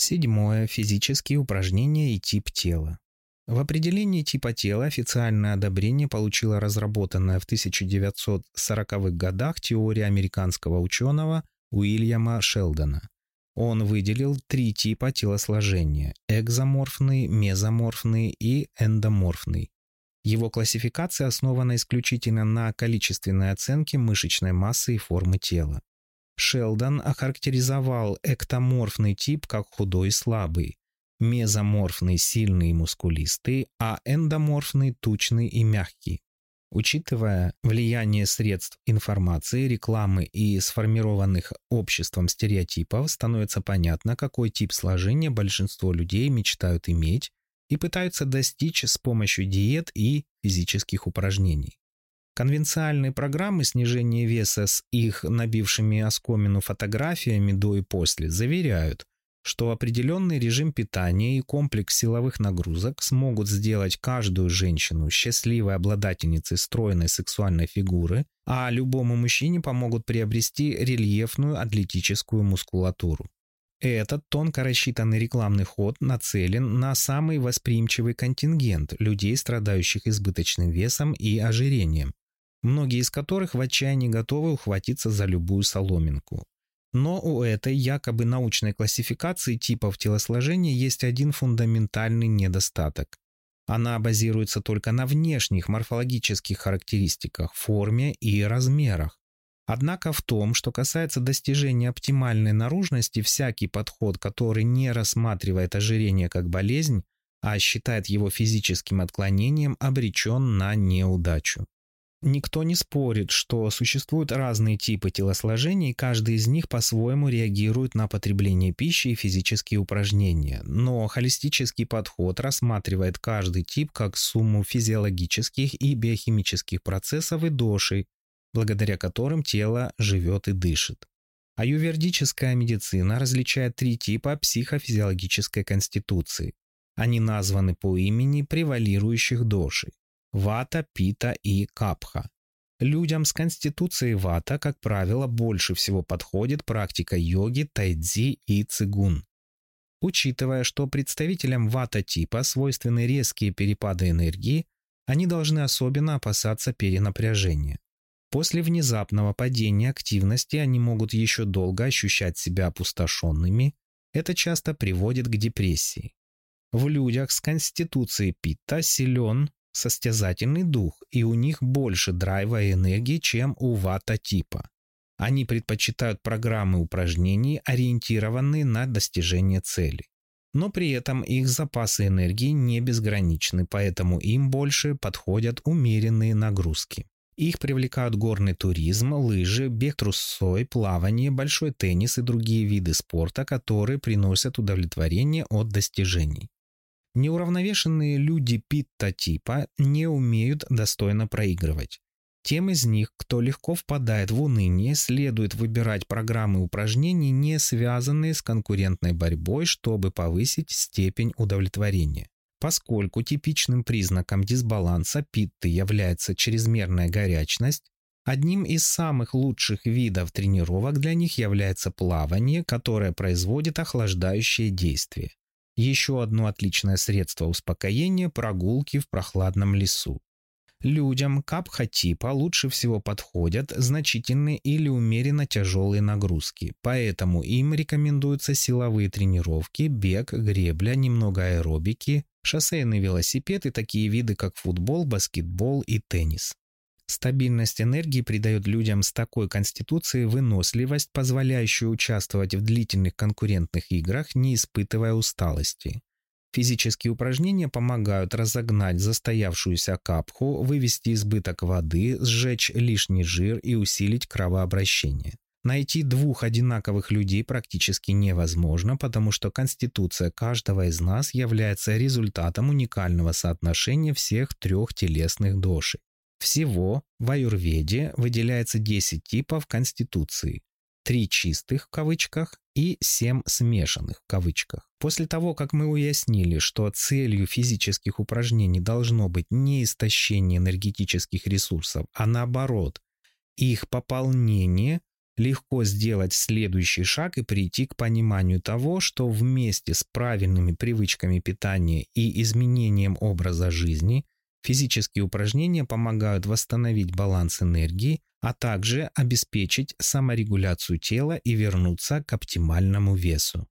Седьмое. Физические упражнения и тип тела. В определении типа тела официальное одобрение получила разработанная в 1940-х годах теория американского ученого Уильяма Шелдона. Он выделил три типа телосложения – экзоморфный, мезоморфный и эндоморфный. Его классификация основана исключительно на количественной оценке мышечной массы и формы тела. Шелдон охарактеризовал эктоморфный тип как худой и слабый, мезоморфный – сильный и мускулистый, а эндоморфный – тучный и мягкий. Учитывая влияние средств информации, рекламы и сформированных обществом стереотипов, становится понятно, какой тип сложения большинство людей мечтают иметь и пытаются достичь с помощью диет и физических упражнений. Конвенциальные программы снижения веса с их набившими оскомину фотографиями до и после заверяют, что определенный режим питания и комплекс силовых нагрузок смогут сделать каждую женщину счастливой обладательницей стройной сексуальной фигуры, а любому мужчине помогут приобрести рельефную атлетическую мускулатуру. Этот тонко рассчитанный рекламный ход нацелен на самый восприимчивый контингент людей, страдающих избыточным весом и ожирением, многие из которых в отчаянии готовы ухватиться за любую соломинку. Но у этой якобы научной классификации типов телосложения есть один фундаментальный недостаток. Она базируется только на внешних морфологических характеристиках, форме и размерах. Однако в том, что касается достижения оптимальной наружности, всякий подход, который не рассматривает ожирение как болезнь, а считает его физическим отклонением, обречен на неудачу. Никто не спорит, что существуют разные типы телосложений, и каждый из них по-своему реагирует на потребление пищи и физические упражнения. Но холистический подход рассматривает каждый тип как сумму физиологических и биохимических процессов и доши, благодаря которым тело живет и дышит. А ювердическая медицина различает три типа психофизиологической конституции. Они названы по имени превалирующих доши вата, пита и капха. Людям с конституцией вата, как правило, больше всего подходит практика йоги, тайдзи и цигун. Учитывая, что представителям вата-типа свойственны резкие перепады энергии, они должны особенно опасаться перенапряжения. После внезапного падения активности они могут еще долго ощущать себя опустошенными, это часто приводит к депрессии. В людях с конституцией питта силен состязательный дух, и у них больше драйва и энергии, чем у вата-типа. Они предпочитают программы упражнений, ориентированные на достижение целей. Но при этом их запасы энергии не безграничны, поэтому им больше подходят умеренные нагрузки. Их привлекают горный туризм, лыжи, бег трусой, плавание, большой теннис и другие виды спорта, которые приносят удовлетворение от достижений. Неуравновешенные люди Питта типа не умеют достойно проигрывать. Тем из них, кто легко впадает в уныние, следует выбирать программы упражнений, не связанные с конкурентной борьбой, чтобы повысить степень удовлетворения. Поскольку типичным признаком дисбаланса питты является чрезмерная горячность, одним из самых лучших видов тренировок для них является плавание, которое производит охлаждающее действие. Еще одно отличное средство успокоения – прогулки в прохладном лесу. Людям капха-типа лучше всего подходят значительные или умеренно тяжелые нагрузки, поэтому им рекомендуются силовые тренировки, бег, гребля, немного аэробики, шоссейный велосипед и такие виды, как футбол, баскетбол и теннис. Стабильность энергии придает людям с такой конституцией выносливость, позволяющую участвовать в длительных конкурентных играх, не испытывая усталости. Физические упражнения помогают разогнать застоявшуюся капху, вывести избыток воды, сжечь лишний жир и усилить кровообращение. Найти двух одинаковых людей практически невозможно, потому что конституция каждого из нас является результатом уникального соотношения всех трех телесных дошек. Всего в аюрведе выделяется 10 типов конституции. Три чистых в кавычках и семь смешанных в кавычках. После того, как мы уяснили, что целью физических упражнений должно быть не истощение энергетических ресурсов, а наоборот, их пополнение, легко сделать следующий шаг и прийти к пониманию того, что вместе с правильными привычками питания и изменением образа жизни – Физические упражнения помогают восстановить баланс энергии, а также обеспечить саморегуляцию тела и вернуться к оптимальному весу.